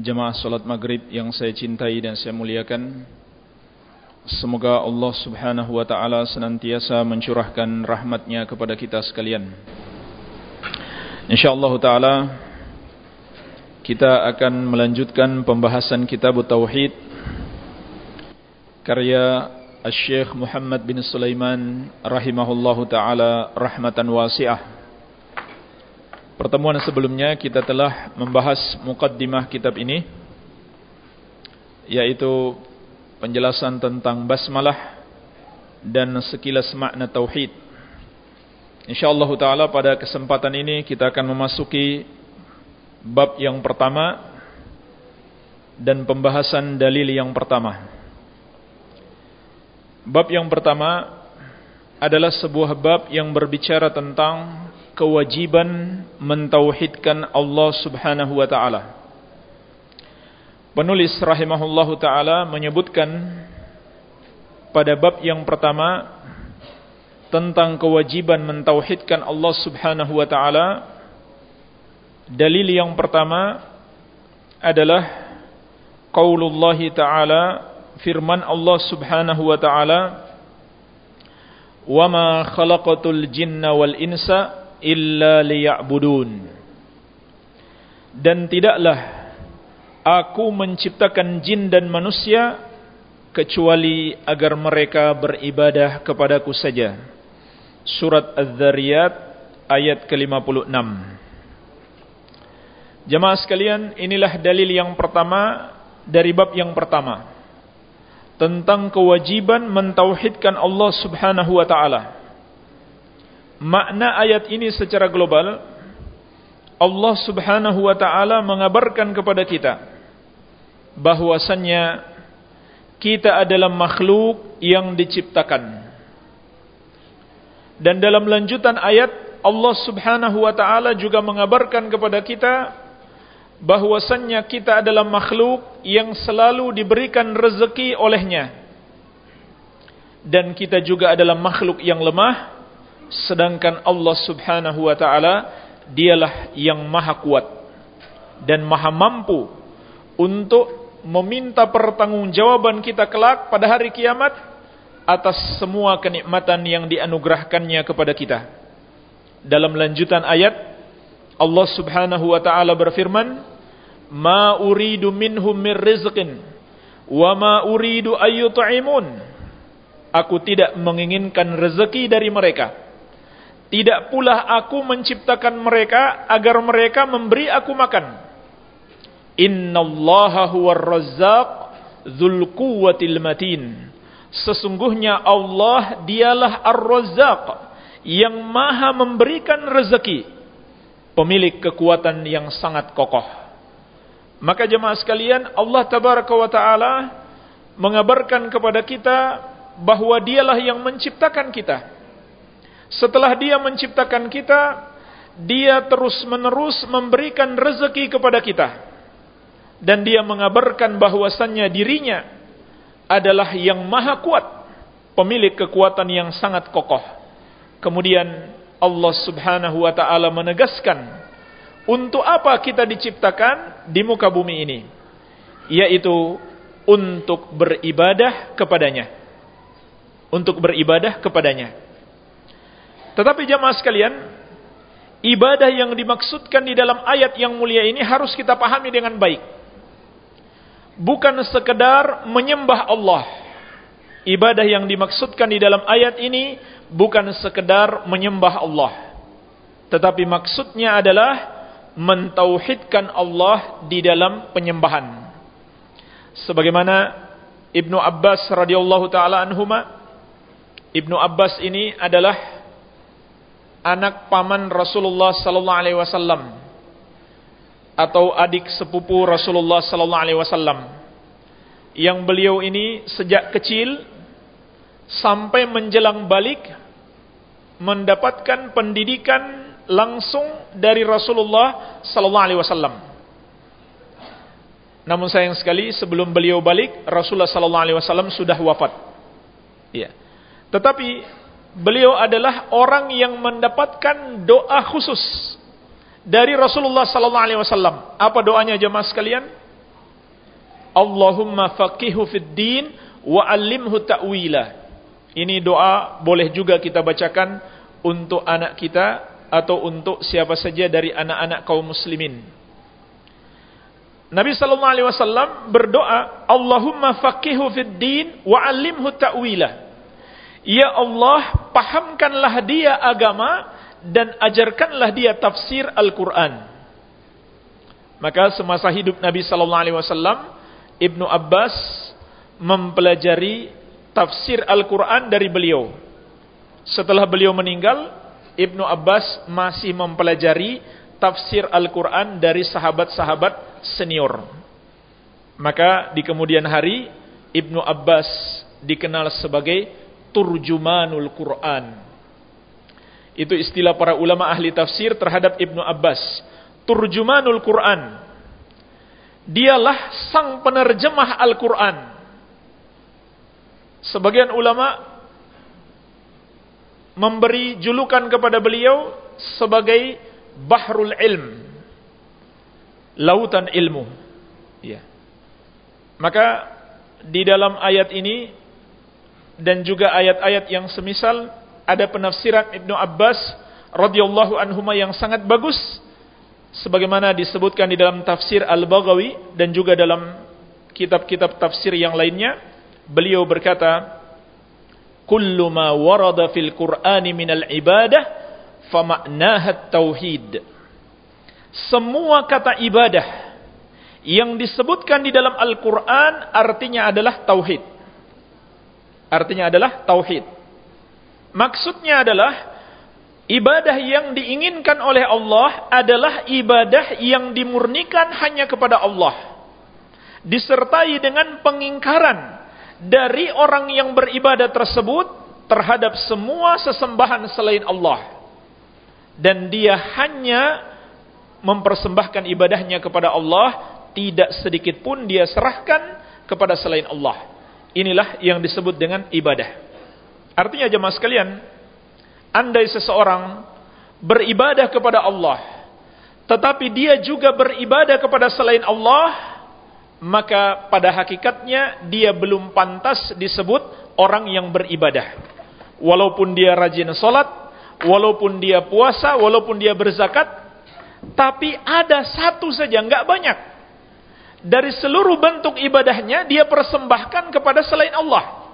jemaah salat maghrib yang saya cintai dan saya muliakan semoga Allah subhanahu wa ta'ala senantiasa mencurahkan rahmatnya kepada kita sekalian. Insyaallah ta'ala kita akan melanjutkan pembahasan kitab Tauhid karya Al-Syeikh Muhammad bin Sulaiman rahimahullahu ta'ala rahmatan wasi'ah Pertemuan sebelumnya kita telah membahas mukaddimah kitab ini yaitu penjelasan tentang basmalah dan sekilas makna tauhid. Insyaallah taala pada kesempatan ini kita akan memasuki bab yang pertama dan pembahasan dalil yang pertama. Bab yang pertama adalah sebuah bab yang berbicara tentang kewajiban mentauhidkan Allah Subhanahu wa taala. Penulis rahimahullahu taala menyebutkan pada bab yang pertama tentang kewajiban mentauhidkan Allah Subhanahu wa taala dalil yang pertama adalah qaulullah taala firman Allah Subhanahu wa taala khalaqatul jinna wal insa illa liya'budun. Dan tidaklah aku menciptakan jin dan manusia kecuali agar mereka beribadah kepadaku saja. Surat az-zariyat ayat ke-56. Jemaah sekalian inilah dalil yang pertama dari bab yang pertama tentang kewajiban mentauhidkan Allah Subhanahu wa taala makna ayat ini secara global Allah Subhanahu wa taala mengabarkan kepada kita bahwasannya kita adalah makhluk yang diciptakan. Dan dalam lanjutan ayat Allah Subhanahu wa taala juga mengabarkan kepada kita bahwasannya kita adalah makhluk yang selalu diberikan rezeki olehnya. Dan kita juga adalah makhluk yang lemah sedangkan Allah Subhanahu wa taala dialah yang maha kuat dan maha mampu untuk meminta pertanggungjawaban kita kelak pada hari kiamat atas semua kenikmatan yang dianugerahkannya kepada kita. Dalam lanjutan ayat Allah Subhanahu wa taala berfirman, "Ma uridu minhum min rizqin wa ma uridu ayyut'imun." Aku tidak menginginkan rezeki dari mereka tidak pula aku menciptakan mereka agar mereka memberi aku makan. Innallaha huwar razzaq dzul quwwatil matin. Sesungguhnya Allah dialah Ar-Razzaq yang maha memberikan rezeki. Pemilik kekuatan yang sangat kokoh. Maka jemaah sekalian, Allah tabaraka wa taala mengabarkan kepada kita bahwa dialah yang menciptakan kita setelah dia menciptakan kita, dia terus-menerus memberikan rezeki kepada kita. Dan dia mengabarkan bahwasannya dirinya adalah yang maha kuat, pemilik kekuatan yang sangat kokoh. Kemudian Allah subhanahu wa ta'ala menegaskan, untuk apa kita diciptakan di muka bumi ini? Yaitu untuk beribadah kepadanya. Untuk beribadah kepadanya. Tetapi jamaah sekalian, ibadah yang dimaksudkan di dalam ayat yang mulia ini harus kita pahami dengan baik. Bukan sekedar menyembah Allah. Ibadah yang dimaksudkan di dalam ayat ini bukan sekedar menyembah Allah. Tetapi maksudnya adalah mentauhidkan Allah di dalam penyembahan. Sebagaimana Ibnu Abbas radhiyallahu taala anhuma Ibnu Abbas ini adalah anak paman Rasulullah sallallahu alaihi wasallam. atau adik sepupu Rasulullah sallallahu alaihi wasallam yang beliau ini sejak kecil sampai menjelang balik mendapatkan pendidikan langsung dari Rasulullah sallallahu alaihi wasallam. Namun sayang sekali sebelum beliau balik Rasulullah sallallahu alaihi wasallam sudah wafat. Ya. Tetapi beliau adalah orang yang mendapatkan doa khusus dari Rasulullah sallallahu alaihi wasallam. Apa doanya jemaah sekalian? Allahumma faqihu fid din wa 'allimhu ta'wila. Ini doa boleh juga kita bacakan untuk anak kita atau untuk siapa saja dari anak-anak kaum muslimin. Nabi sallallahu alaihi wasallam berdoa, "Allahumma faqihu fid din wa 'allimhu ta'wila." Ya Allah, pahamkanlah dia agama dan ajarkanlah dia tafsir Al-Quran. Maka semasa hidup Nabi Sallallahu Alaihi Wasallam, Ibnu Abbas mempelajari tafsir Al-Quran dari beliau. Setelah beliau meninggal, Ibnu Abbas masih mempelajari tafsir Al-Quran dari sahabat-sahabat senior. Maka di kemudian hari, Ibnu Abbas dikenal sebagai Turjumanul Quran itu istilah para ulama ahli tafsir terhadap Ibnu Abbas. Turjumanul Quran. Dialah sang penerjemah Al-Quran. Sebagian ulama memberi julukan kepada beliau sebagai Bahrul Ilm. Lautan ilmu. Ya. Maka di dalam ayat ini dan juga ayat-ayat yang semisal. Ada penafsiran Ibnu Abbas radhiyallahu anhuma yang sangat bagus sebagaimana disebutkan di dalam tafsir Al-Baghawi dan juga dalam kitab-kitab tafsir yang lainnya. Beliau berkata kullu ma warada fil qur'ani minal ibadah fama'naha tauhid semua kata ibadah yang disebutkan di dalam Al-Qur'an artinya adalah tauhid artinya adalah tauhid Maksudnya adalah ibadah yang diinginkan oleh Allah adalah ibadah yang dimurnikan hanya kepada Allah. Disertai dengan pengingkaran dari orang yang beribadah tersebut terhadap semua sesembahan selain Allah. Dan dia hanya mempersembahkan ibadahnya kepada Allah, tidak sedikit pun dia serahkan kepada selain Allah. Inilah yang disebut dengan ibadah. Artinya jemaah sekalian, andai seseorang beribadah kepada Allah, tetapi dia juga beribadah kepada selain Allah, maka pada hakikatnya dia belum pantas disebut orang yang beribadah. Walaupun dia rajin sholat, walaupun dia puasa, walaupun dia berzakat, tapi ada satu saja, nggak banyak. Dari seluruh bentuk ibadahnya, dia persembahkan kepada selain Allah.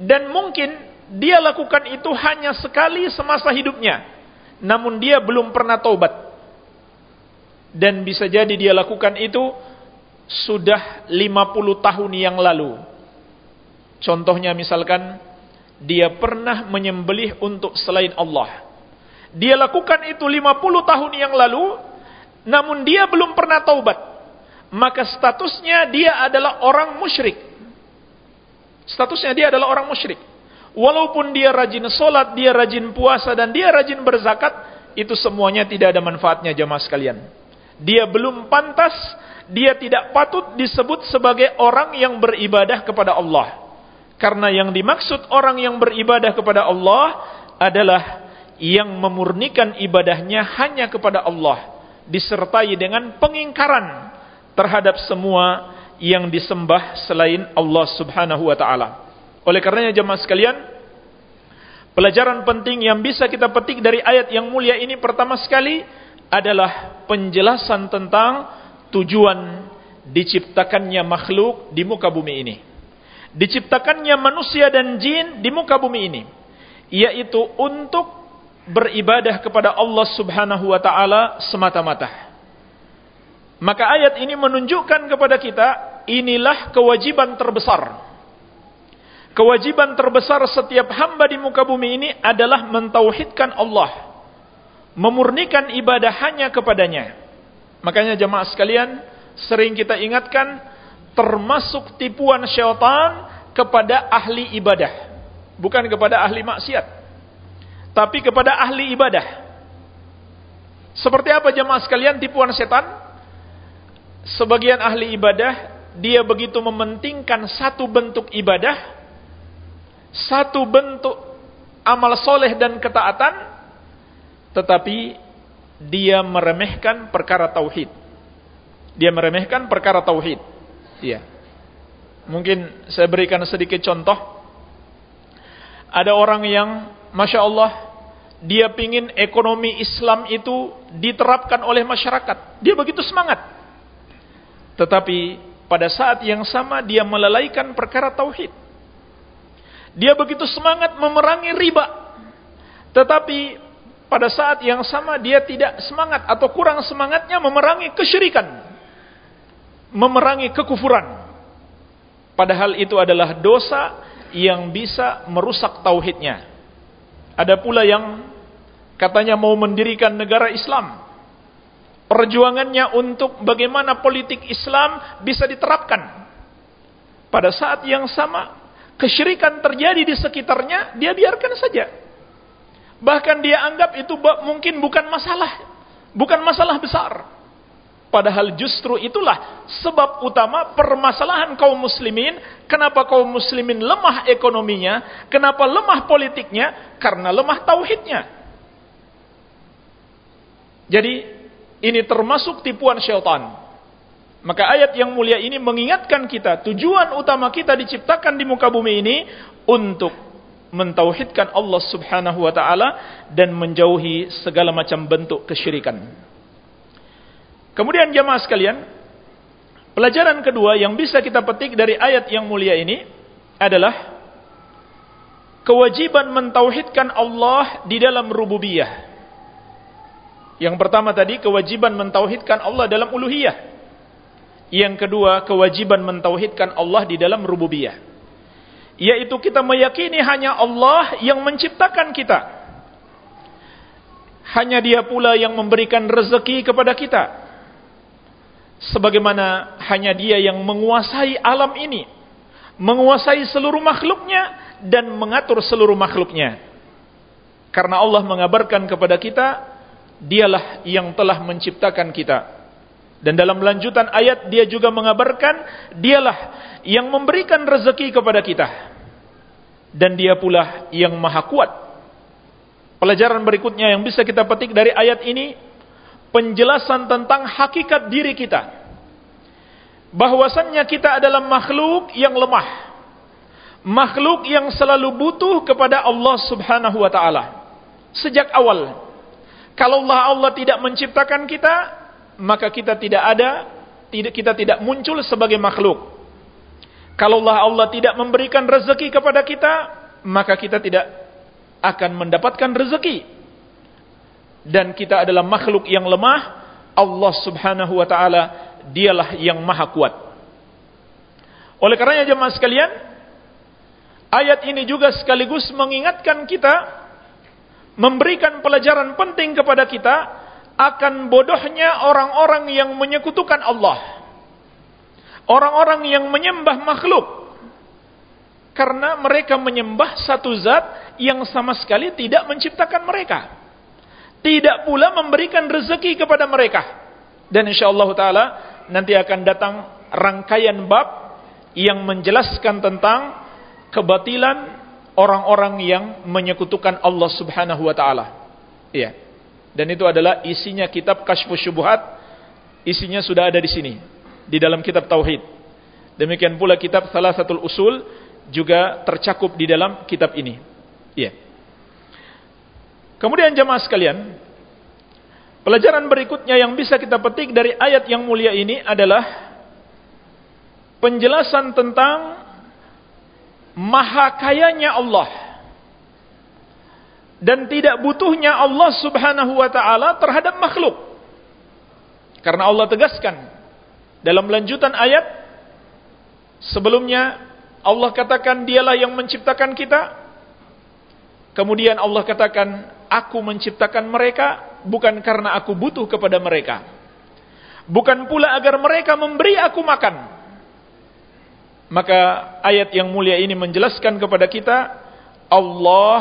Dan mungkin dia lakukan itu hanya sekali semasa hidupnya. Namun dia belum pernah taubat. Dan bisa jadi dia lakukan itu sudah 50 tahun yang lalu. Contohnya misalkan dia pernah menyembelih untuk selain Allah. Dia lakukan itu 50 tahun yang lalu namun dia belum pernah taubat. Maka statusnya dia adalah orang musyrik. Statusnya dia adalah orang musyrik. Walaupun dia rajin sholat, dia rajin puasa, dan dia rajin berzakat, itu semuanya tidak ada manfaatnya jamaah sekalian. Dia belum pantas, dia tidak patut disebut sebagai orang yang beribadah kepada Allah. Karena yang dimaksud orang yang beribadah kepada Allah adalah yang memurnikan ibadahnya hanya kepada Allah. Disertai dengan pengingkaran terhadap semua yang disembah selain Allah subhanahu wa ta'ala. Oleh karenanya jemaah sekalian, pelajaran penting yang bisa kita petik dari ayat yang mulia ini pertama sekali adalah penjelasan tentang tujuan diciptakannya makhluk di muka bumi ini. Diciptakannya manusia dan jin di muka bumi ini, yaitu untuk beribadah kepada Allah Subhanahu wa taala semata-mata. Maka ayat ini menunjukkan kepada kita inilah kewajiban terbesar Kewajiban terbesar setiap hamba di muka bumi ini adalah mentauhidkan Allah. Memurnikan ibadah hanya kepadanya. Makanya jemaah sekalian, sering kita ingatkan termasuk tipuan syaitan kepada ahli ibadah, bukan kepada ahli maksiat, tapi kepada ahli ibadah. Seperti apa jemaah sekalian tipuan setan? Sebagian ahli ibadah dia begitu mementingkan satu bentuk ibadah, satu bentuk amal soleh dan ketaatan, tetapi dia meremehkan perkara tauhid. Dia meremehkan perkara tauhid. Iya. Mungkin saya berikan sedikit contoh. Ada orang yang, masya Allah, dia pingin ekonomi Islam itu diterapkan oleh masyarakat. Dia begitu semangat. Tetapi pada saat yang sama dia melalaikan perkara tauhid. Dia begitu semangat memerangi riba. Tetapi pada saat yang sama dia tidak semangat atau kurang semangatnya memerangi kesyirikan. Memerangi kekufuran. Padahal itu adalah dosa yang bisa merusak tauhidnya. Ada pula yang katanya mau mendirikan negara Islam. Perjuangannya untuk bagaimana politik Islam bisa diterapkan. Pada saat yang sama, kesyirikan terjadi di sekitarnya, dia biarkan saja. Bahkan dia anggap itu mungkin bukan masalah. Bukan masalah besar. Padahal justru itulah sebab utama permasalahan kaum muslimin. Kenapa kaum muslimin lemah ekonominya. Kenapa lemah politiknya. Karena lemah tauhidnya. Jadi ini termasuk tipuan syaitan. Maka ayat yang mulia ini mengingatkan kita. Tujuan utama kita diciptakan di muka bumi ini. Untuk mentauhidkan Allah Subhanahu wa taala dan menjauhi segala macam bentuk kesyirikan. Kemudian jamaah sekalian, pelajaran kedua yang bisa kita petik dari ayat yang mulia ini adalah kewajiban mentauhidkan Allah di dalam rububiyah. Yang pertama tadi kewajiban mentauhidkan Allah dalam uluhiyah. Yang kedua kewajiban mentauhidkan Allah di dalam rububiyah yaitu kita meyakini hanya Allah yang menciptakan kita. Hanya dia pula yang memberikan rezeki kepada kita. Sebagaimana hanya dia yang menguasai alam ini. Menguasai seluruh makhluknya dan mengatur seluruh makhluknya. Karena Allah mengabarkan kepada kita, dialah yang telah menciptakan kita. Dan dalam lanjutan ayat dia juga mengabarkan dialah yang memberikan rezeki kepada kita. Dan dia pula yang maha kuat. Pelajaran berikutnya yang bisa kita petik dari ayat ini penjelasan tentang hakikat diri kita. Bahwasannya kita adalah makhluk yang lemah. Makhluk yang selalu butuh kepada Allah Subhanahu wa taala. Sejak awal. Kalau Allah Allah tidak menciptakan kita, maka kita tidak ada, tidak kita tidak muncul sebagai makhluk. Kalau Allah Allah tidak memberikan rezeki kepada kita, maka kita tidak akan mendapatkan rezeki. Dan kita adalah makhluk yang lemah, Allah Subhanahu wa taala dialah yang maha kuat. Oleh karenanya jemaah sekalian, ayat ini juga sekaligus mengingatkan kita memberikan pelajaran penting kepada kita akan bodohnya orang-orang yang menyekutukan Allah. Orang-orang yang menyembah makhluk. Karena mereka menyembah satu zat yang sama sekali tidak menciptakan mereka. Tidak pula memberikan rezeki kepada mereka. Dan insyaAllah ta'ala nanti akan datang rangkaian bab yang menjelaskan tentang kebatilan orang-orang yang menyekutukan Allah subhanahu wa ta'ala. Iya. Dan itu adalah isinya kitab Kashfus Syubuhat. Isinya sudah ada di sini. Di dalam kitab Tauhid. Demikian pula kitab Salah Satu Usul juga tercakup di dalam kitab ini. Iya. Kemudian jemaah sekalian, pelajaran berikutnya yang bisa kita petik dari ayat yang mulia ini adalah penjelasan tentang maha kayanya Allah dan tidak butuhnya Allah Subhanahu wa taala terhadap makhluk. Karena Allah tegaskan dalam lanjutan ayat sebelumnya Allah katakan dialah yang menciptakan kita. Kemudian Allah katakan aku menciptakan mereka bukan karena aku butuh kepada mereka. Bukan pula agar mereka memberi aku makan. Maka ayat yang mulia ini menjelaskan kepada kita Allah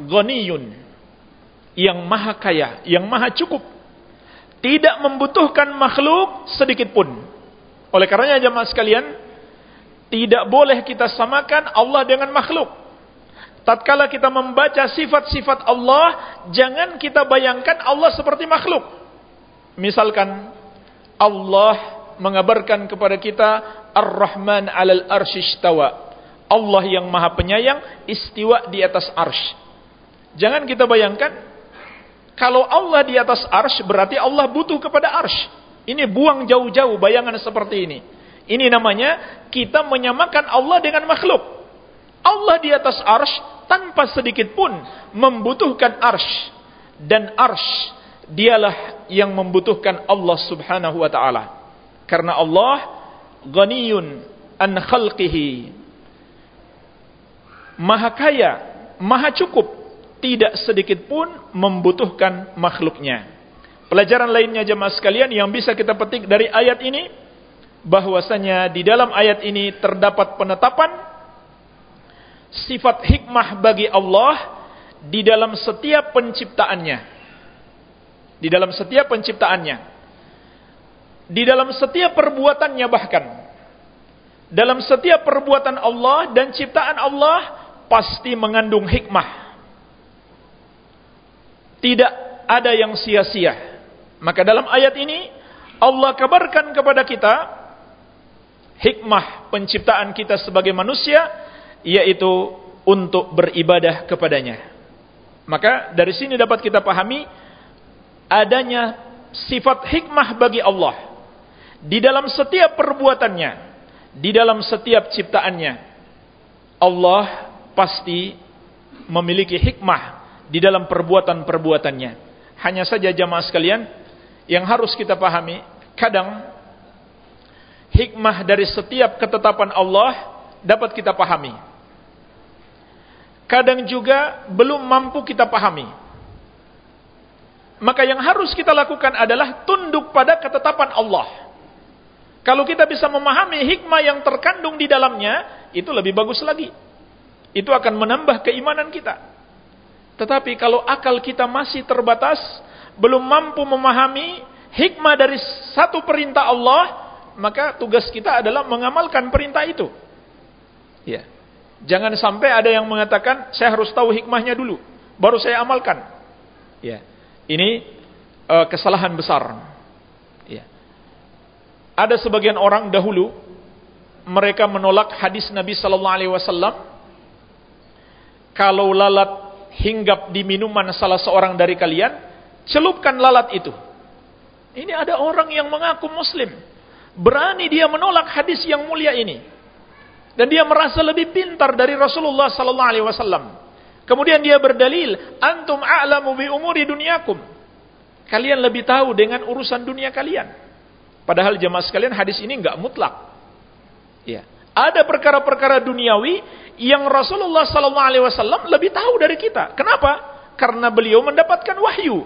ghaniyun yang maha kaya, yang maha cukup. Tidak membutuhkan makhluk sedikit pun. Oleh karenanya jemaah sekalian, tidak boleh kita samakan Allah dengan makhluk. Tatkala kita membaca sifat-sifat Allah, jangan kita bayangkan Allah seperti makhluk. Misalkan Allah mengabarkan kepada kita Ar-Rahman 'alal arsyistawa. Allah yang Maha Penyayang istiwa di atas arsy. Jangan kita bayangkan kalau Allah di atas arsy berarti Allah butuh kepada arsy. Ini buang jauh-jauh bayangan seperti ini. Ini namanya kita menyamakan Allah dengan makhluk. Allah di atas arsh tanpa sedikit pun membutuhkan arsh dan arsh dialah yang membutuhkan Allah Subhanahu wa taala karena Allah ghaniyun an khalqihi maha kaya maha cukup tidak sedikit pun membutuhkan makhluknya pelajaran lainnya jemaah sekalian yang bisa kita petik dari ayat ini bahwasanya di dalam ayat ini terdapat penetapan sifat hikmah bagi Allah di dalam setiap penciptaannya. Di dalam setiap penciptaannya. Di dalam setiap perbuatannya bahkan. Dalam setiap perbuatan Allah dan ciptaan Allah pasti mengandung hikmah. Tidak ada yang sia-sia. Maka dalam ayat ini Allah kabarkan kepada kita hikmah penciptaan kita sebagai manusia yaitu untuk beribadah kepadanya. Maka dari sini dapat kita pahami adanya sifat hikmah bagi Allah di dalam setiap perbuatannya, di dalam setiap ciptaannya. Allah pasti memiliki hikmah di dalam perbuatan-perbuatannya. Hanya saja jamaah sekalian yang harus kita pahami, kadang hikmah dari setiap ketetapan Allah dapat kita pahami kadang juga belum mampu kita pahami. Maka yang harus kita lakukan adalah tunduk pada ketetapan Allah. Kalau kita bisa memahami hikmah yang terkandung di dalamnya, itu lebih bagus lagi. Itu akan menambah keimanan kita. Tetapi kalau akal kita masih terbatas, belum mampu memahami hikmah dari satu perintah Allah, maka tugas kita adalah mengamalkan perintah itu. Ya. Jangan sampai ada yang mengatakan saya harus tahu hikmahnya dulu, baru saya amalkan. Ya. Ini uh, kesalahan besar. Ada sebagian orang dahulu mereka menolak hadis Nabi sallallahu alaihi wasallam kalau lalat hinggap di minuman salah seorang dari kalian, celupkan lalat itu. Ini ada orang yang mengaku muslim, berani dia menolak hadis yang mulia ini. Dan dia merasa lebih pintar dari Rasulullah sallallahu alaihi wasallam. Kemudian dia berdalil, "Antum a'lamu bi umuri dunyakum." Kalian lebih tahu dengan urusan dunia kalian. Padahal jemaah sekalian hadis ini enggak mutlak. Ya. Ada perkara-perkara duniawi yang Rasulullah sallallahu alaihi wasallam lebih tahu dari kita. Kenapa? Karena beliau mendapatkan wahyu.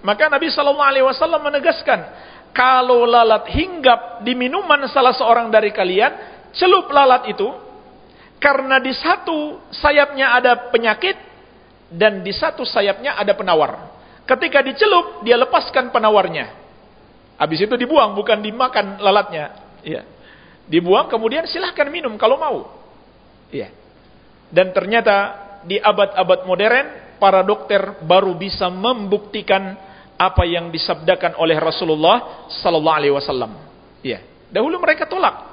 Maka Nabi sallallahu alaihi wasallam menegaskan, kalau lalat hinggap di minuman salah seorang dari kalian, celup lalat itu karena di satu sayapnya ada penyakit dan di satu sayapnya ada penawar. Ketika dicelup, dia lepaskan penawarnya. Habis itu dibuang, bukan dimakan lalatnya. Ya. Dibuang, kemudian silahkan minum kalau mau. Ya. Dan ternyata di abad-abad modern, para dokter baru bisa membuktikan apa yang disabdakan oleh Rasulullah Sallallahu Alaihi Wasallam. Ya. Dahulu mereka tolak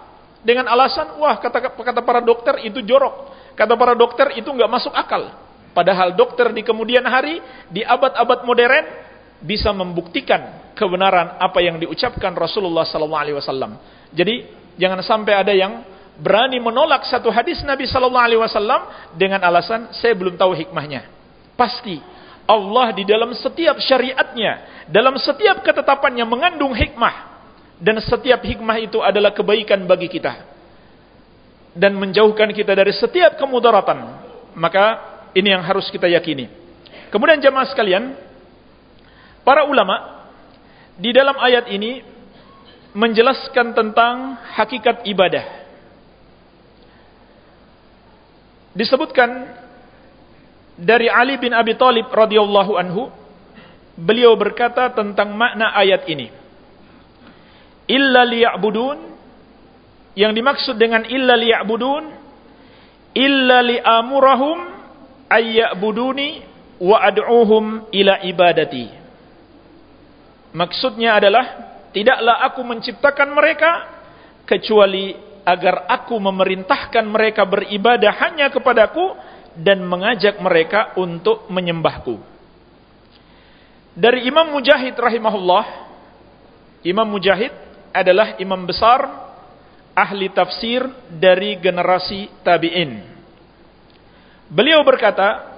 dengan alasan wah kata kata para dokter itu jorok kata para dokter itu nggak masuk akal padahal dokter di kemudian hari di abad-abad modern bisa membuktikan kebenaran apa yang diucapkan Rasulullah SAW. Jadi jangan sampai ada yang berani menolak satu hadis Nabi SAW dengan alasan saya belum tahu hikmahnya. Pasti Allah di dalam setiap syariatnya, dalam setiap ketetapannya mengandung hikmah dan setiap hikmah itu adalah kebaikan bagi kita dan menjauhkan kita dari setiap kemudaratan maka ini yang harus kita yakini kemudian jamaah sekalian para ulama di dalam ayat ini menjelaskan tentang hakikat ibadah. Disebutkan dari Ali bin Abi Thalib radhiyallahu anhu, beliau berkata tentang makna ayat ini. Illa liya'budun yang dimaksud dengan illa liya'budun illa li'amurahum ayya'buduni wa ad'uhum ila ibadati. Maksudnya adalah tidaklah aku menciptakan mereka kecuali agar aku memerintahkan mereka beribadah hanya kepadaku dan mengajak mereka untuk menyembahku. Dari Imam Mujahid rahimahullah, Imam Mujahid adalah imam besar ahli tafsir dari generasi tabi'in. Beliau berkata,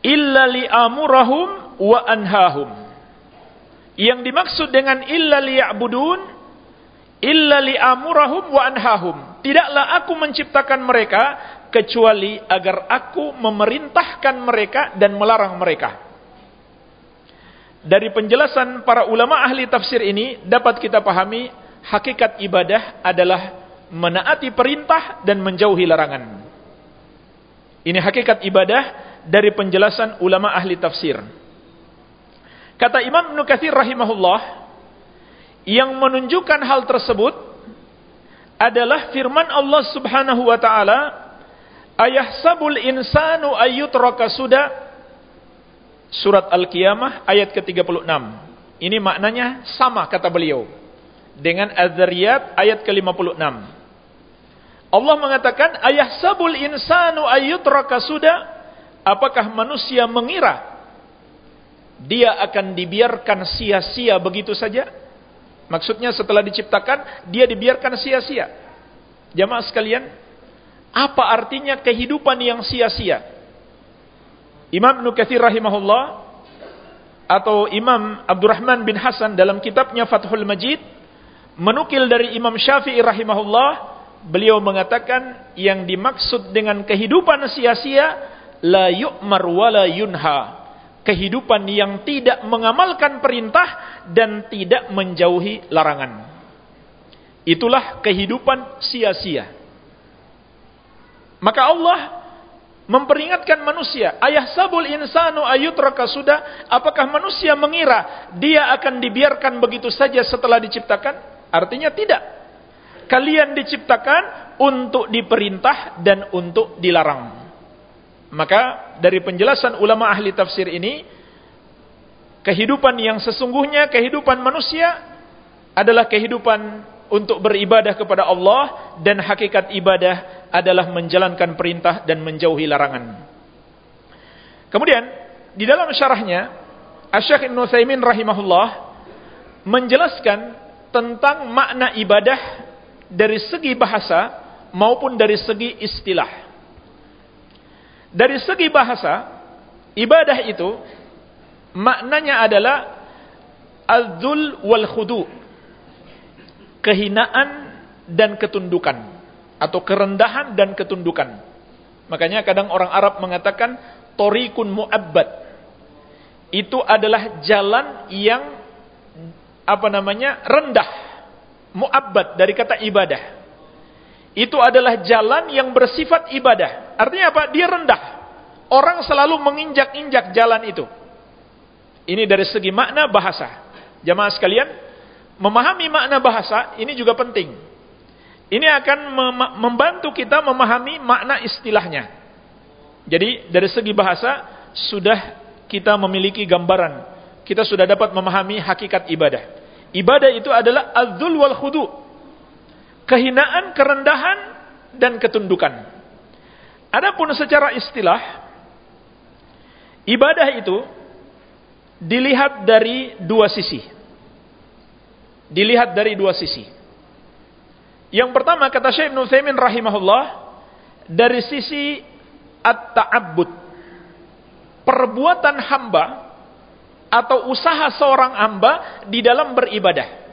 "Illa li'amurahum wa anhahum." Yang dimaksud dengan illa liya'budun, illa li'amurahum wa anhahum. Tidaklah aku menciptakan mereka kecuali agar aku memerintahkan mereka dan melarang mereka. Dari penjelasan para ulama ahli tafsir ini dapat kita pahami hakikat ibadah adalah menaati perintah dan menjauhi larangan. Ini hakikat ibadah dari penjelasan ulama ahli tafsir. Kata Imam Ibn Kathir rahimahullah, yang menunjukkan hal tersebut adalah firman Allah subhanahu wa ta'ala insanu ayyutraka sudah surat Al-Qiyamah ayat ke-36. Ini maknanya sama kata beliau dengan Az-Zariyat ayat ke-56. Allah mengatakan ayah sabul insanu ayyutraka sudah apakah manusia mengira dia akan dibiarkan sia-sia begitu saja? Maksudnya setelah diciptakan dia dibiarkan sia-sia. Jamaah sekalian, apa artinya kehidupan yang sia-sia? Imam Nukathir rahimahullah atau Imam Abdurrahman bin Hasan dalam kitabnya Fathul Majid menukil dari Imam Syafi'i rahimahullah beliau mengatakan yang dimaksud dengan kehidupan sia-sia la yu'mar wa la yunha kehidupan yang tidak mengamalkan perintah dan tidak menjauhi larangan itulah kehidupan sia-sia maka Allah memperingatkan manusia, ayah sabul insanu ayutraka sudah, apakah manusia mengira dia akan dibiarkan begitu saja setelah diciptakan? Artinya tidak. Kalian diciptakan untuk diperintah dan untuk dilarang. Maka dari penjelasan ulama ahli tafsir ini, kehidupan yang sesungguhnya kehidupan manusia adalah kehidupan untuk beribadah kepada Allah dan hakikat ibadah adalah menjalankan perintah dan menjauhi larangan. Kemudian di dalam syarahnya Asy-Syaikh Ibnu rahimahullah menjelaskan tentang makna ibadah dari segi bahasa maupun dari segi istilah. Dari segi bahasa, ibadah itu maknanya adalah al-dzul wal khudu. Kehinaan dan ketundukan atau kerendahan dan ketundukan. Makanya kadang orang Arab mengatakan torikun mu'abbad. Itu adalah jalan yang apa namanya? rendah. Mu'abbad dari kata ibadah. Itu adalah jalan yang bersifat ibadah. Artinya apa? Dia rendah. Orang selalu menginjak-injak jalan itu. Ini dari segi makna bahasa. Jamaah sekalian, memahami makna bahasa ini juga penting. Ini akan membantu kita memahami makna istilahnya. Jadi dari segi bahasa sudah kita memiliki gambaran. Kita sudah dapat memahami hakikat ibadah. Ibadah itu adalah azul wal khudu. Kehinaan, kerendahan dan ketundukan. Adapun secara istilah ibadah itu dilihat dari dua sisi. Dilihat dari dua sisi. Yang pertama kata Syekh Ibnu Utsaimin rahimahullah dari sisi at-ta'abbud. Perbuatan hamba atau usaha seorang hamba di dalam beribadah.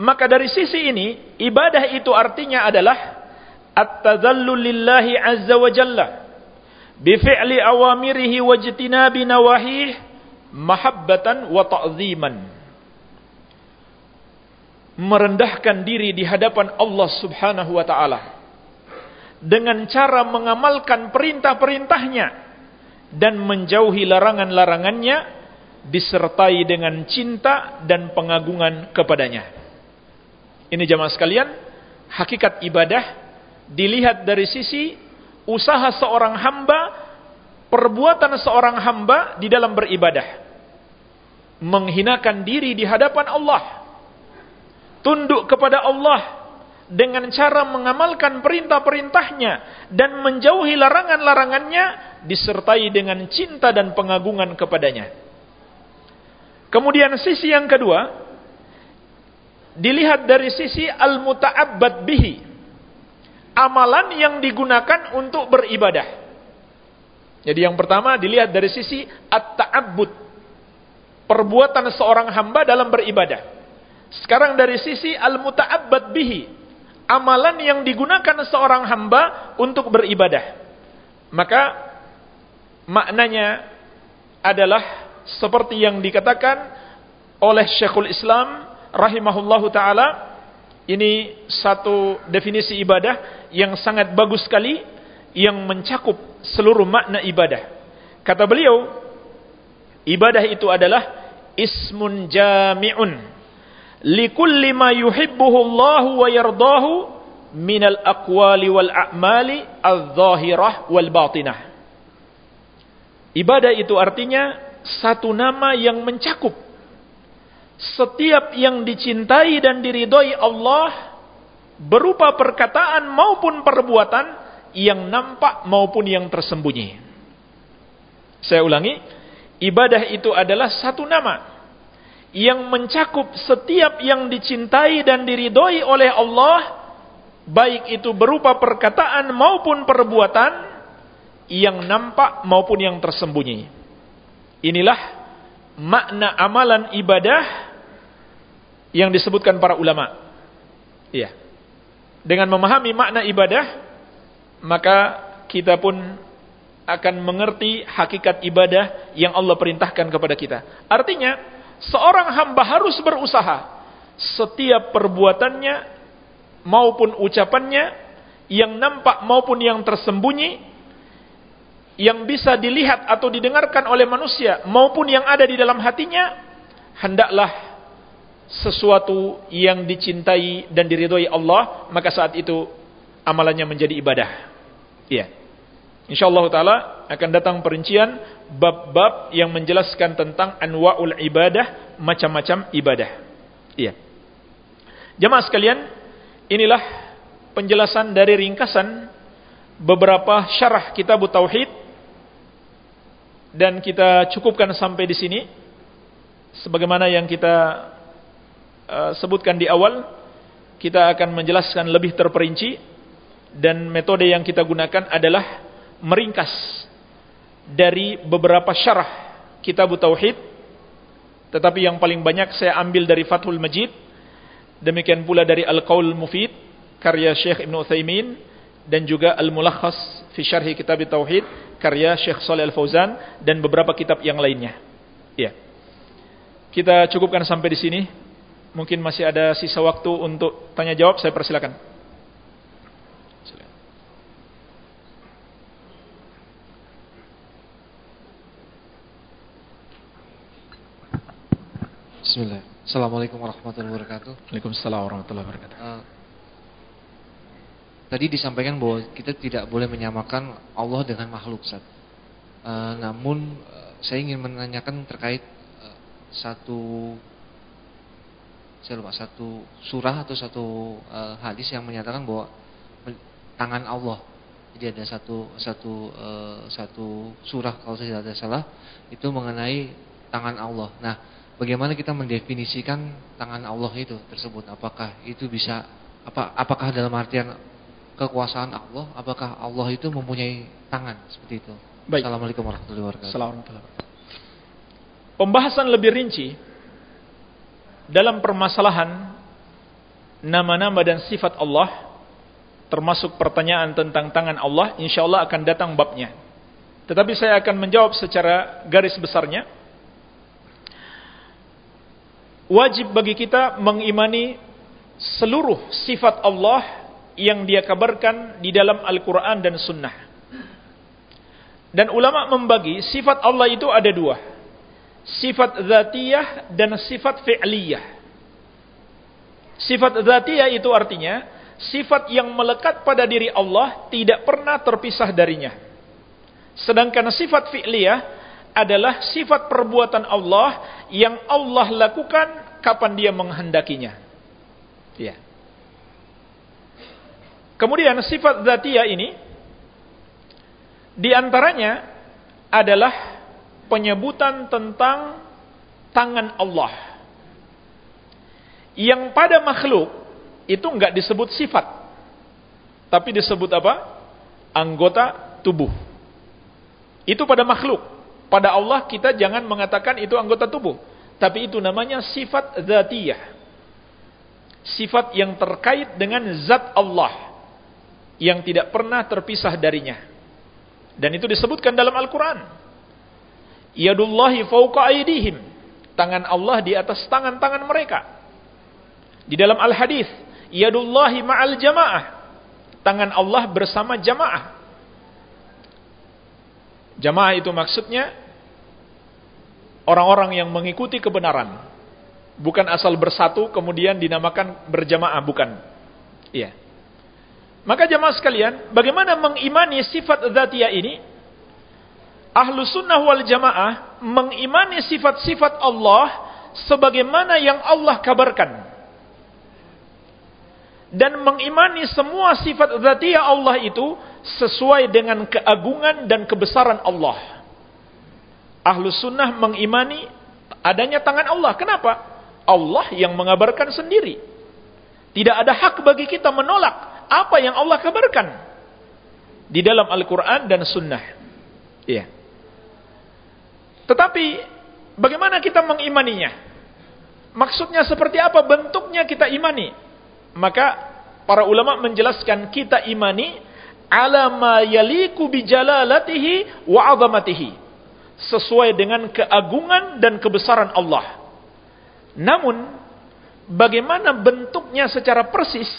Maka dari sisi ini, ibadah itu artinya adalah at-tadhallul lillahi azza wa jalla bi fi'li awamirihi wa jtinabi nawahih mahabbatan wa ta'ziman. merendahkan diri di hadapan Allah Subhanahu wa taala dengan cara mengamalkan perintah-perintahnya dan menjauhi larangan-larangannya disertai dengan cinta dan pengagungan kepadanya. Ini jamaah sekalian, hakikat ibadah dilihat dari sisi usaha seorang hamba, perbuatan seorang hamba di dalam beribadah. Menghinakan diri di hadapan Allah. Tunduk kepada Allah dengan cara mengamalkan perintah-perintahnya dan menjauhi larangan-larangannya disertai dengan cinta dan pengagungan kepadanya. Kemudian sisi yang kedua dilihat dari sisi al-muta'abbad bihi. Amalan yang digunakan untuk beribadah. Jadi yang pertama dilihat dari sisi at-ta'abbud. Perbuatan seorang hamba dalam beribadah. Sekarang dari sisi al-muta'abbad bihi. Amalan yang digunakan seorang hamba untuk beribadah. Maka maknanya adalah seperti yang dikatakan oleh Syekhul Islam rahimahullahu taala ini satu definisi ibadah yang sangat bagus sekali yang mencakup seluruh makna ibadah. Kata beliau, ibadah itu adalah ismun jami'un likulli ma yuhibbuhu Allah wa yardahu minal aqwali wal a'mali al-zahirah wal batinah. Ibadah itu artinya satu nama yang mencakup setiap yang dicintai dan diridhoi Allah berupa perkataan maupun perbuatan yang nampak maupun yang tersembunyi. Saya ulangi, ibadah itu adalah satu nama yang mencakup setiap yang dicintai dan diridhoi oleh Allah baik itu berupa perkataan maupun perbuatan yang nampak maupun yang tersembunyi. Inilah makna amalan ibadah yang disebutkan para ulama. Iya. Dengan memahami makna ibadah, maka kita pun akan mengerti hakikat ibadah yang Allah perintahkan kepada kita. Artinya, seorang hamba harus berusaha setiap perbuatannya maupun ucapannya yang nampak maupun yang tersembunyi yang bisa dilihat atau didengarkan oleh manusia maupun yang ada di dalam hatinya hendaklah sesuatu yang dicintai dan diridhoi Allah maka saat itu amalannya menjadi ibadah. Iya. Insyaallah taala akan datang perincian bab-bab yang menjelaskan tentang anwaul ibadah, macam-macam ibadah. Iya. Jemaah sekalian, inilah penjelasan dari ringkasan beberapa syarah kitab tauhid dan kita cukupkan sampai di sini sebagaimana yang kita uh, sebutkan di awal kita akan menjelaskan lebih terperinci dan metode yang kita gunakan adalah meringkas dari beberapa syarah kitab tauhid tetapi yang paling banyak saya ambil dari Fathul Majid demikian pula dari Al-Qaul Mufid karya Syekh Ibn Uthaymin dan juga Al-Mulakhas fi Syarhi Kitab Tauhid karya Syekh Saleh Al-Fauzan dan beberapa kitab yang lainnya. Ya. Kita cukupkan sampai di sini. Mungkin masih ada sisa waktu untuk tanya jawab, saya persilakan. Bismillah. Assalamualaikum warahmatullahi wabarakatuh. Waalaikumsalam warahmatullahi wabarakatuh. Uh, Tadi disampaikan bahwa kita tidak boleh menyamakan Allah dengan makhluk. Uh, namun uh, saya ingin menanyakan terkait uh, satu saya lupa satu surah atau satu uh, hadis yang menyatakan bahwa tangan Allah. Jadi ada satu satu uh, satu surah kalau saya tidak salah itu mengenai tangan Allah. Nah, bagaimana kita mendefinisikan tangan Allah itu tersebut? Apakah itu bisa apa apakah dalam artian kekuasaan Allah, apakah Allah itu mempunyai tangan seperti itu? Baik. Assalamualaikum warahmatullahi wabarakatuh. Assalamualaikum Pembahasan lebih rinci dalam permasalahan nama-nama dan sifat Allah termasuk pertanyaan tentang tangan Allah insyaallah akan datang babnya. Tetapi saya akan menjawab secara garis besarnya. Wajib bagi kita mengimani seluruh sifat Allah yang dia kabarkan di dalam Al-Quran dan Sunnah. Dan ulama membagi sifat Allah itu ada dua. Sifat zatiyah dan sifat fi'liyah. Sifat zatiyah itu artinya sifat yang melekat pada diri Allah tidak pernah terpisah darinya. Sedangkan sifat fi'liyah adalah sifat perbuatan Allah yang Allah lakukan kapan dia menghendakinya. Ya. Kemudian sifat zatiyah ini di antaranya adalah penyebutan tentang tangan Allah. Yang pada makhluk itu enggak disebut sifat. Tapi disebut apa? Anggota tubuh. Itu pada makhluk. Pada Allah kita jangan mengatakan itu anggota tubuh. Tapi itu namanya sifat zatiyah. Sifat yang terkait dengan zat Allah. Yang tidak pernah terpisah darinya. Dan itu disebutkan dalam Al-Quran. Yadullahi fauqa aidihim. Tangan Allah di atas tangan-tangan mereka. Di dalam Al-Hadis, Yadullahi ma'al jamaah. Tangan Allah bersama jamaah. Jamaah itu maksudnya orang-orang yang mengikuti kebenaran. Bukan asal bersatu kemudian dinamakan berjamaah, bukan. Iya. Maka jamaah sekalian, bagaimana mengimani sifat dzatiyah ini? Ahlu sunnah wal jamaah mengimani sifat-sifat Allah sebagaimana yang Allah kabarkan. Dan mengimani semua sifat dzatiyah Allah itu sesuai dengan keagungan dan kebesaran Allah. Ahlu sunnah mengimani adanya tangan Allah. Kenapa? Allah yang mengabarkan sendiri. Tidak ada hak bagi kita menolak apa yang Allah kabarkan. Di dalam Al-Quran dan sunnah. Iya. Tetapi, bagaimana kita mengimaninya? Maksudnya seperti apa bentuknya kita imani? Maka, para ulama menjelaskan kita imani ala ma yaliku bijalalatihi wa azamatihi sesuai dengan keagungan dan kebesaran Allah. Namun bagaimana bentuknya secara persis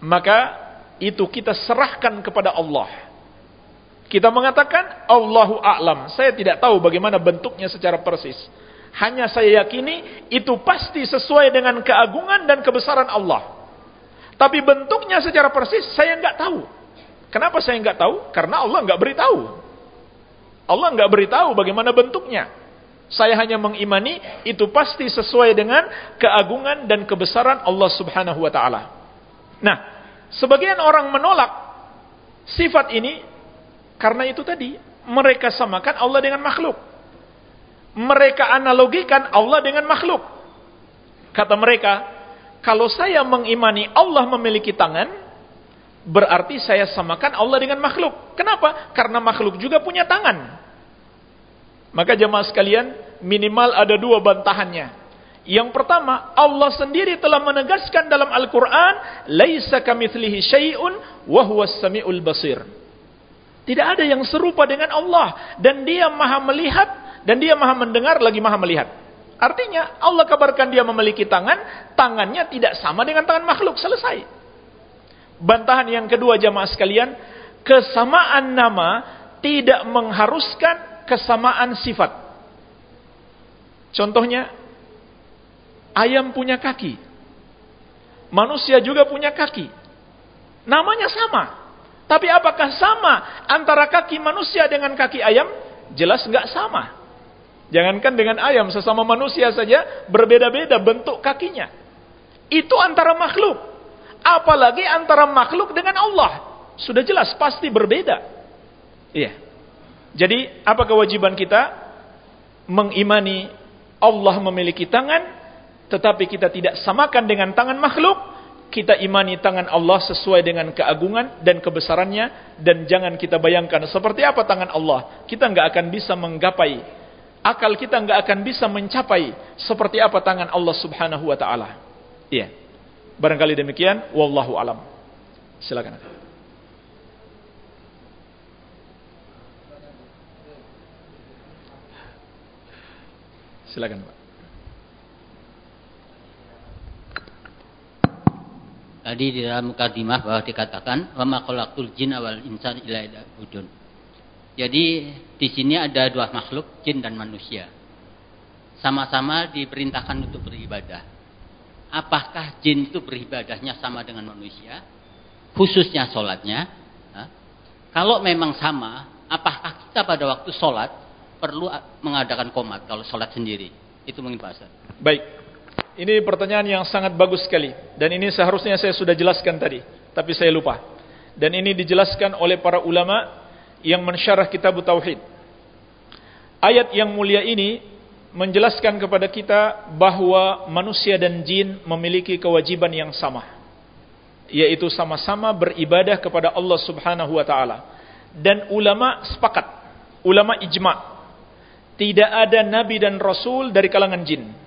maka itu kita serahkan kepada Allah. Kita mengatakan Allahu a'lam. Saya tidak tahu bagaimana bentuknya secara persis. Hanya saya yakini itu pasti sesuai dengan keagungan dan kebesaran Allah. Tapi bentuknya secara persis saya nggak tahu. Kenapa saya nggak tahu? Karena Allah nggak beritahu. Allah nggak beritahu bagaimana bentuknya. Saya hanya mengimani itu pasti sesuai dengan keagungan dan kebesaran Allah Subhanahu wa taala. Nah, sebagian orang menolak sifat ini karena itu tadi mereka samakan Allah dengan makhluk. Mereka analogikan Allah dengan makhluk. Kata mereka, kalau saya mengimani Allah memiliki tangan, berarti saya samakan Allah dengan makhluk. Kenapa? Karena makhluk juga punya tangan. Maka jemaah sekalian, minimal ada dua bantahannya. Yang pertama, Allah sendiri telah menegaskan dalam Al-Quran, Laisa kamithlihi syai'un, wahuwas sami'ul basir. Tidak ada yang serupa dengan Allah. Dan dia maha melihat, dan dia maha mendengar, lagi maha melihat. Artinya Allah kabarkan dia memiliki tangan, tangannya tidak sama dengan tangan makhluk, selesai. Bantahan yang kedua jamaah sekalian, kesamaan nama tidak mengharuskan kesamaan sifat. Contohnya, ayam punya kaki. Manusia juga punya kaki. Namanya sama. Tapi apakah sama antara kaki manusia dengan kaki ayam? Jelas nggak sama. Jangankan dengan ayam, sesama manusia saja berbeda-beda bentuk kakinya. Itu antara makhluk. Apalagi antara makhluk dengan Allah. Sudah jelas, pasti berbeda. Iya. Jadi, apa kewajiban kita? Mengimani Allah memiliki tangan, tetapi kita tidak samakan dengan tangan makhluk. Kita imani tangan Allah sesuai dengan keagungan dan kebesarannya. Dan jangan kita bayangkan seperti apa tangan Allah. Kita nggak akan bisa menggapai akal kita nggak akan bisa mencapai seperti apa tangan Allah Subhanahu wa taala. Iya. Barangkali demikian, wallahu alam. Silakan. Silakan, Pak. Tadi di dalam mukadimah bahwa dikatakan wa ma khalaqtul jinna wal insan illa liya'budun. Jadi di sini ada dua makhluk, jin dan manusia. Sama-sama diperintahkan untuk beribadah. Apakah jin itu beribadahnya sama dengan manusia? Khususnya sholatnya. Kalau memang sama, apakah kita pada waktu sholat perlu mengadakan komat kalau sholat sendiri? Itu mungkin Pak Baik. Ini pertanyaan yang sangat bagus sekali dan ini seharusnya saya sudah jelaskan tadi, tapi saya lupa. Dan ini dijelaskan oleh para ulama yang mensyarah kitab tauhid. Ayat yang mulia ini menjelaskan kepada kita bahwa manusia dan jin memiliki kewajiban yang sama. Yaitu sama-sama beribadah kepada Allah Subhanahu wa taala. Dan ulama sepakat, ulama ijma. Tidak ada nabi dan rasul dari kalangan jin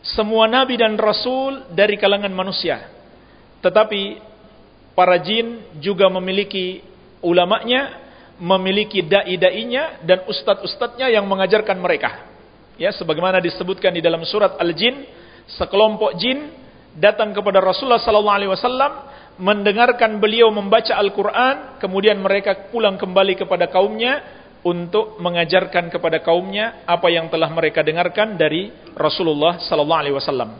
semua nabi dan rasul dari kalangan manusia. Tetapi para jin juga memiliki ulamanya, memiliki dai-dainya dan ustad-ustadnya yang mengajarkan mereka. Ya, sebagaimana disebutkan di dalam surat Al-Jin, sekelompok jin datang kepada Rasulullah sallallahu alaihi wasallam mendengarkan beliau membaca Al-Qur'an, kemudian mereka pulang kembali kepada kaumnya untuk mengajarkan kepada kaumnya apa yang telah mereka dengarkan dari Rasulullah sallallahu alaihi wasallam.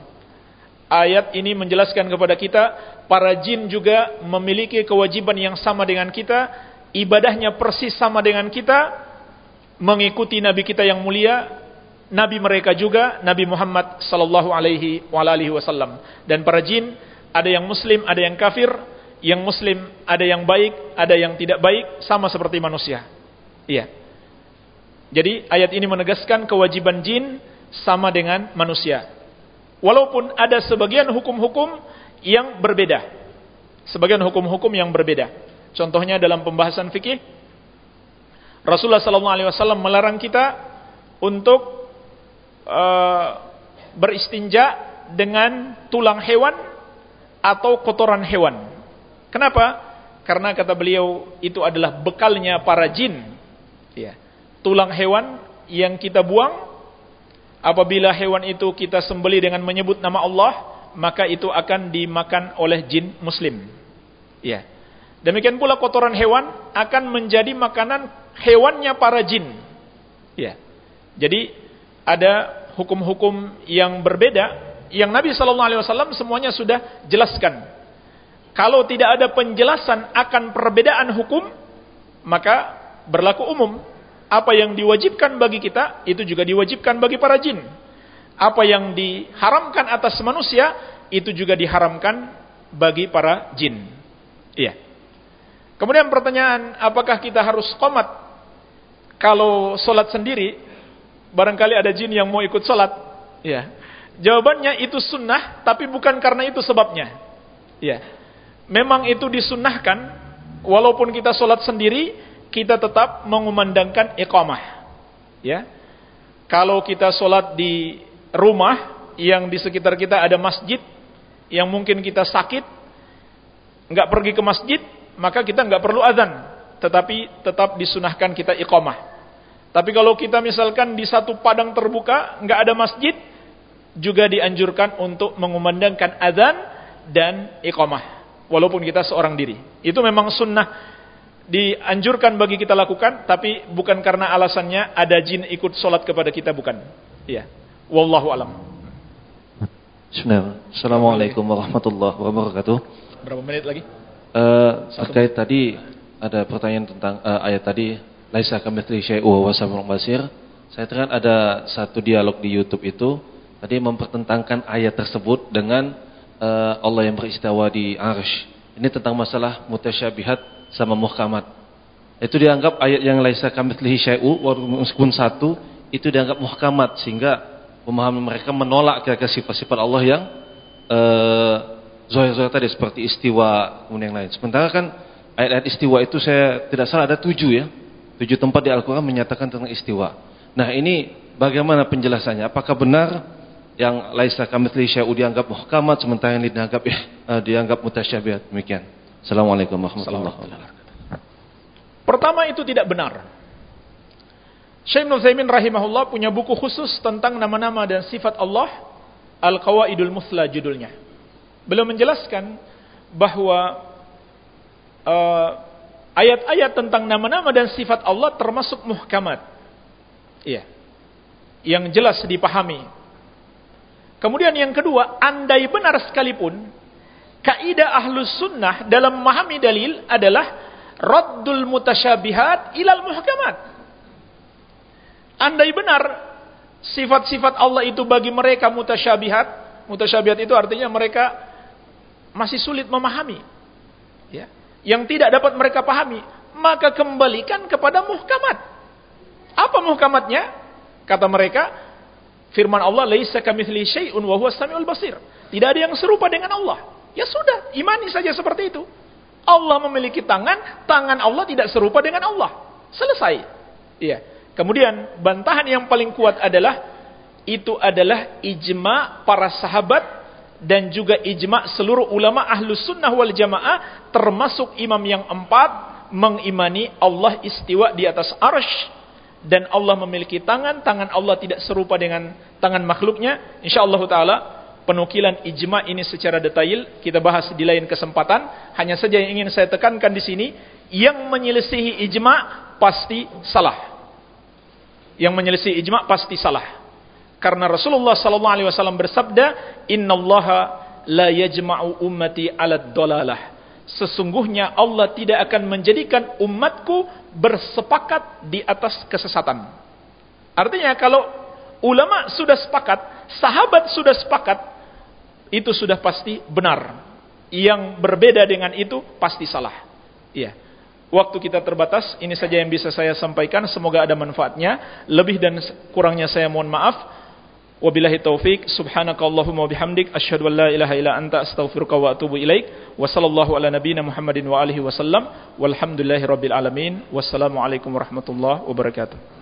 Ayat ini menjelaskan kepada kita para jin juga memiliki kewajiban yang sama dengan kita, ibadahnya persis sama dengan kita, mengikuti nabi kita yang mulia, nabi mereka juga Nabi Muhammad sallallahu alaihi wasallam. Dan para jin ada yang muslim, ada yang kafir, yang muslim ada yang baik, ada yang tidak baik, sama seperti manusia. Iya. Jadi ayat ini menegaskan kewajiban jin sama dengan manusia. Walaupun ada sebagian hukum-hukum yang berbeda. Sebagian hukum-hukum yang berbeda. Contohnya dalam pembahasan fikih Rasulullah sallallahu alaihi wasallam melarang kita untuk uh, beristinja dengan tulang hewan atau kotoran hewan. Kenapa? Karena kata beliau itu adalah bekalnya para jin Ya. Tulang hewan yang kita buang apabila hewan itu kita sembeli dengan menyebut nama Allah, maka itu akan dimakan oleh jin muslim. Ya. Demikian pula kotoran hewan akan menjadi makanan hewannya para jin. Ya. Jadi ada hukum-hukum yang berbeda yang Nabi wasallam semuanya sudah jelaskan. Kalau tidak ada penjelasan akan perbedaan hukum, maka berlaku umum. Apa yang diwajibkan bagi kita, itu juga diwajibkan bagi para jin. Apa yang diharamkan atas manusia, itu juga diharamkan bagi para jin. Iya. Kemudian pertanyaan, apakah kita harus komat kalau sholat sendiri? Barangkali ada jin yang mau ikut sholat. Iya. Jawabannya itu sunnah, tapi bukan karena itu sebabnya. Iya. Memang itu disunnahkan, walaupun kita sholat sendiri, kita tetap mengumandangkan iqamah. Ya. Kalau kita sholat di rumah yang di sekitar kita ada masjid yang mungkin kita sakit, nggak pergi ke masjid, maka kita nggak perlu azan, tetapi tetap disunahkan kita iqamah. Tapi kalau kita misalkan di satu padang terbuka, nggak ada masjid, juga dianjurkan untuk mengumandangkan azan dan iqamah. Walaupun kita seorang diri. Itu memang sunnah dianjurkan bagi kita lakukan, tapi bukan karena alasannya ada jin ikut sholat kepada kita, bukan. Iya. Wallahu alam. Bismillah. Assalamualaikum warahmatullahi wabarakatuh. Berapa menit lagi? Uh, terkait tadi ada pertanyaan tentang uh, ayat tadi laisa kamitsli syai'un wa basir. Saya terang ada satu dialog di YouTube itu tadi mempertentangkan ayat tersebut dengan uh, Allah yang beristiwa di Arsh. Ini tentang masalah mutasyabihat sama muhkamat. Itu dianggap ayat yang laisa kamitslihi syai'u meskipun satu itu dianggap muhkamat sehingga pemahaman mereka menolak kira-kira sifat-sifat Allah yang eh zahir-zahir tadi seperti istiwa kemudian yang lain. Sementara kan ayat-ayat istiwa itu saya tidak salah ada tujuh ya. Tujuh tempat di Al-Quran menyatakan tentang istiwa. Nah ini bagaimana penjelasannya? Apakah benar yang laisa kamitslihi syai'u dianggap muhkamat sementara yang dianggap eh, dianggap mutasyabihat demikian? Assalamualaikum warahmatullahi wabarakatuh. Pertama itu tidak benar. Syekh Nuzaimin rahimahullah punya buku khusus tentang nama-nama dan sifat Allah Al-Qawaidul Musla judulnya. Belum menjelaskan bahwa uh, ayat-ayat tentang nama-nama dan sifat Allah termasuk muhkamat. Iya. Yang jelas dipahami. Kemudian yang kedua, andai benar sekalipun kaidah ahlus sunnah dalam memahami dalil adalah raddul mutasyabihat ilal muhkamat. Andai benar sifat-sifat Allah itu bagi mereka mutasyabihat, mutasyabihat itu artinya mereka masih sulit memahami. Ya. Yang tidak dapat mereka pahami, maka kembalikan kepada muhkamat. Apa muhkamatnya? Kata mereka, firman Allah, "Laisa kamitsli syai'un wa samiul basir." Tidak ada yang serupa dengan Allah. Ya sudah, imani saja seperti itu. Allah memiliki tangan, tangan Allah tidak serupa dengan Allah. Selesai. Iya. Kemudian bantahan yang paling kuat adalah itu adalah ijma para sahabat dan juga ijma seluruh ulama ahlu sunnah wal jamaah termasuk imam yang empat mengimani Allah istiwa di atas arsh dan Allah memiliki tangan, tangan Allah tidak serupa dengan tangan makhluknya. InsyaAllah ta'ala penukilan ijma ini secara detail kita bahas di lain kesempatan. Hanya saja yang ingin saya tekankan di sini, yang menyelisihi ijma pasti salah. Yang menyelisihi ijma pasti salah. Karena Rasulullah sallallahu alaihi wasallam bersabda, "Innallaha la yajma'u ummati 'ala dolalah." Sesungguhnya Allah tidak akan menjadikan umatku bersepakat di atas kesesatan. Artinya kalau ulama sudah sepakat, sahabat sudah sepakat, itu sudah pasti benar. Yang berbeda dengan itu pasti salah. Iya. Waktu kita terbatas, ini saja yang bisa saya sampaikan. Semoga ada manfaatnya. Lebih dan kurangnya saya mohon maaf. Wabillahi taufik. Subhanakallahumma bihamdik. Asyhadu an la ilaha illa anta astaghfiruka wa atubu ilaik. Wa sallallahu ala nabiyyina Muhammadin wa alihi wasallam. Walhamdulillahi rabbil alamin. Wassalamualaikum warahmatullahi wabarakatuh.